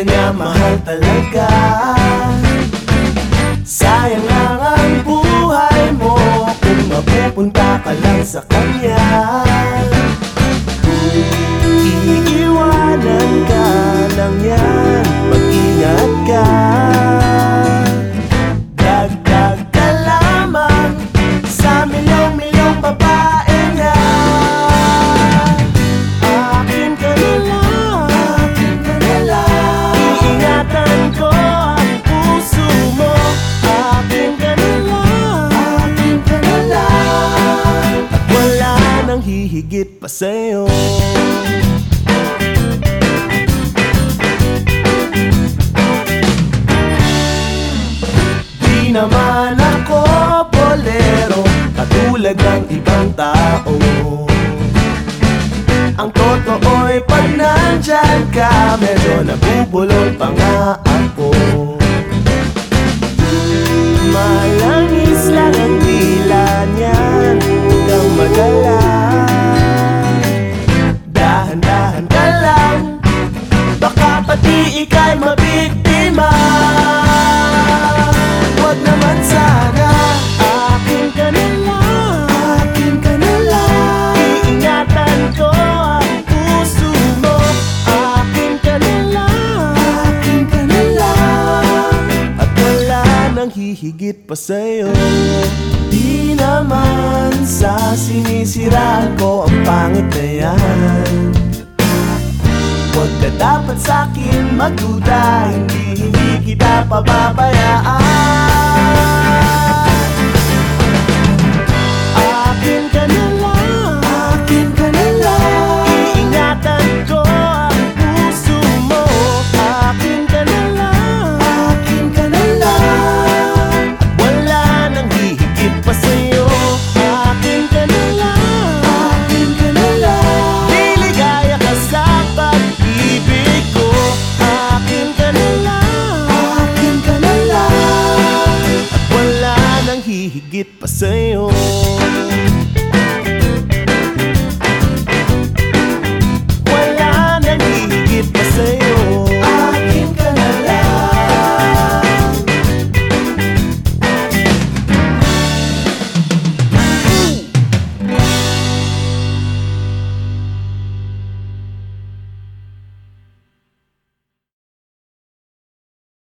Di ka niya mahal talaga nang hihigit pa sa'yo. Di naman ako bolero Katulad ng ibang tao. Ang totoo'y pag nandyan ka Medyo nabubulol pa nga Pati ika'y mabiktima. Huwag naman sana Akin ka na lang Akin ka na lang Iingatan ko ang puso mo. Akin ka na lang Akin ka na lang At wala nang hihigit pa sa'yo. Di naman sa sinisiraan ko ang pangit na Huwag ka dapat sa'kin magduda. Hindi, hindi kita pababayaan higit pa sa'yo.